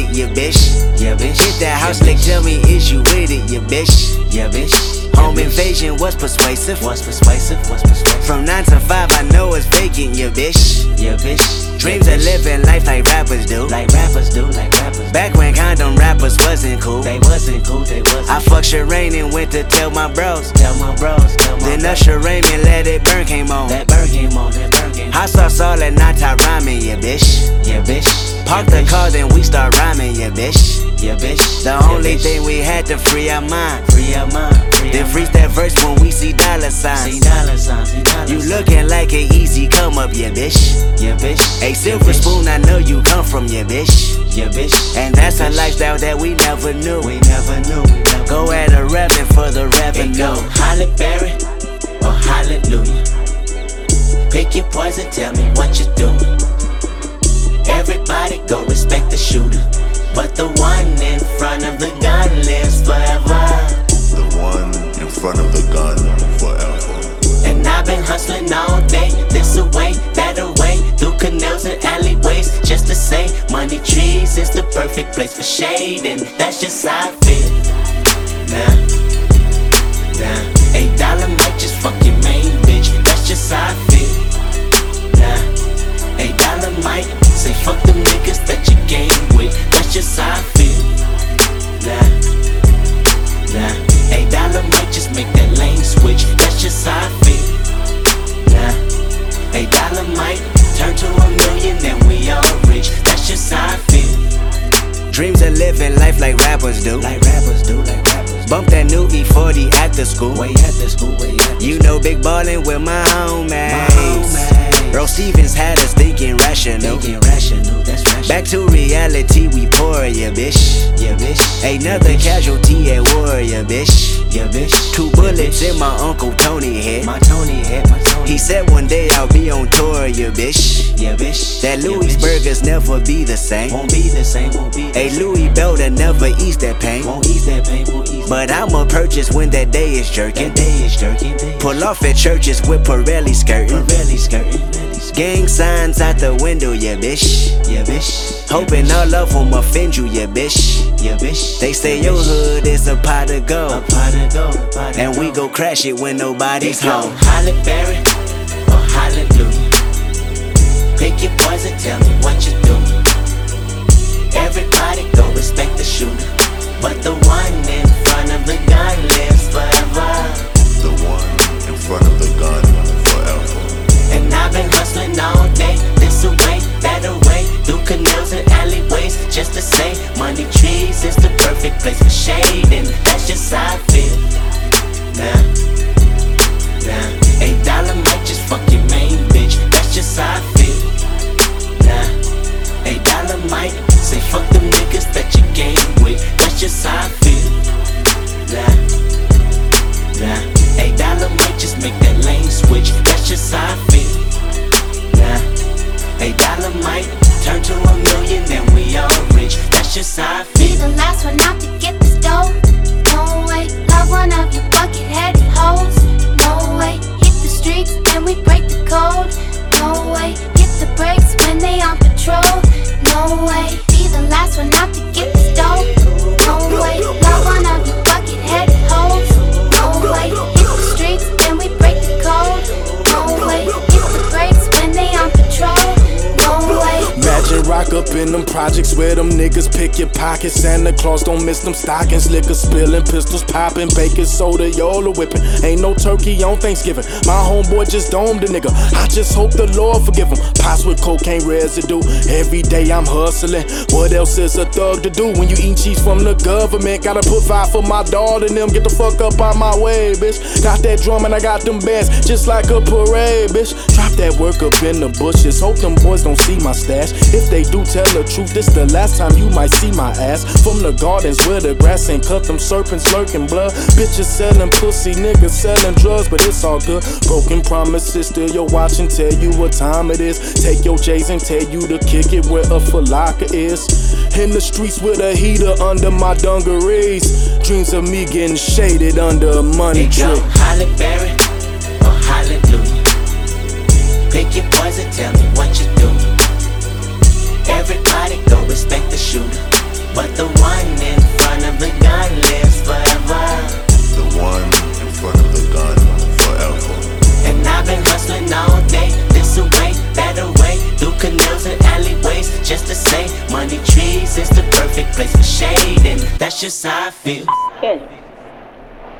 it, you bitch. Yeah, bitch. Hit that house, yeah, bitch. tell me is you with it, you bitch. Yeah, bitch. Home yeah, bitch. invasion was persuasive. What's persuasive? What's persuasive? From 9 to 5, I know it's vacant, you bitch. Yeah, bitch. Dreams yeah, of living life like rappers do. Like rappers do, like rappers. Back when condom rappers wasn't cool. They wasn't cool, they wasn't. I fucked Shireen and went to tell my bros. tell my bros, tell my Then bros. Usher Raymond let it burn came on. That bird game on, that game. Hot sauce all at night, I rhyming, yeah, bitch. Yeah, bitch. Park yeah, the bitch. car, then we start rhyming, yeah, bitch. Yeah, bitch. The yeah, only bitch. thing we had to free our mind. Free our mind. Free Then freeze that verse when we see dollar signs. See dollar signs, see dollar You signs. looking like an easy come up, yeah, bitch. Yeah, bitch. A silver spoon, I know you come from, yeah, bitch. Yeah, bitch. And that's a lifestyle that we never knew. We never knew. We never Go at a revenue for the revenue. go Holly Berry or Hallelujah. Pick your poison, tell me what you doing. Everybody go respect the shooter. But the one in front of the gun lives forever. The one in front of the gun forever. And I've been hustling all day, this away, that away, through canals and alleyways, just to say, money trees is the perfect place for shade, and that's just how I feel. Nah, Dreams of living life like rappers do. Like rappers do, like rappers. Bump that new E40 after school. Way at the school, way at the You know big ballin' with my homies. Bro Stevens had us thinking rational. Thinking rational, that's rational. Back to reality, we pour ya, bitch. yeah, bitch. Another yeah, bitch. casualty at war, ya, bitch. Yeah, bitch. Two bullets in my Uncle Tony head. My Tony head. He said one day I'll be on tour, ya, bitch. yeah, bitch. That Louis bitch. burgers never be the same. won't be the same, won't be same. Louis belt never ease that pain. Won't ease that pain, won't ease But I'ma purchase when that day is jerking. that day is jerking. Day is Pull off at churches with Pirelli skirting. Pirelli skirting. Gang signs out the window, yeah, bitch. Yeah, bitch. Hoping yeah, all of them offend you, yeah, bitch. Yeah, bitch. They say your hood is a pot of gold. pot of gold, pot of And we go crash it when nobody's home. Holly Berry or Hallelujah. Pick your poison, tell me what you doing. That's Rock up in them projects where them niggas pick your pockets. Santa Claus don't miss them stockings. Liquor spilling, pistols popping, baking soda, all Yola whipping. Ain't no turkey on Thanksgiving. My homeboy just domed a nigga. I just hope the Lord forgive him. Pots with cocaine residue. Every day I'm hustling. What else is a thug to do when you eat cheese from the government? Gotta put five for my daughter and them. Get the fuck up out my way, bitch. Got that drum and I got them bands just like a parade, bitch. Drop that work up in the bushes. Hope them boys don't see my stash. If they do tell the truth, this the last time you might see my ass. From the gardens where the grass ain't cut, them serpents lurking blood. Bitches selling pussy, niggas selling drugs, but it's all good. Broken promises, still your watch and tell you what time it is. Take your J's and tell you to kick it where a falaka is. In the streets with a heater under my dungarees. Dreams of me getting shaded under a money tree. Holly Berry or Hallelujah. Pick your poison, tell me what you doing. Place for shade, and that's just how I feel. Kendra,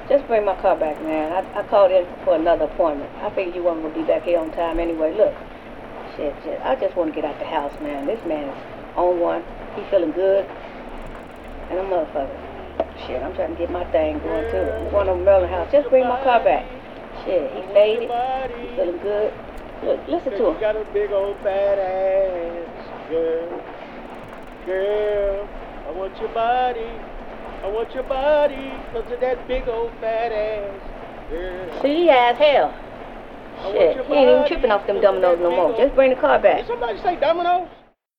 just bring my car back, man. I, I called in for another appointment. I figured you weren't gonna be back here on time anyway. Look, shit, shit. I just want to get out the house, man. This man is on one. He feeling good, and a motherfucker. Shit, I'm trying to get my thing going too. I'm going to Maryland house. Just bring my car back. Shit, he faded. He feeling good. Look, listen to You him. got a big old fat ass, girl. Girl, I want your body. I want your body. Look at that big old fat ass, girl. See, he as hell. Shit, he ain't even tripping off them dominoes no more. Just bring the car back. Did somebody say dominoes?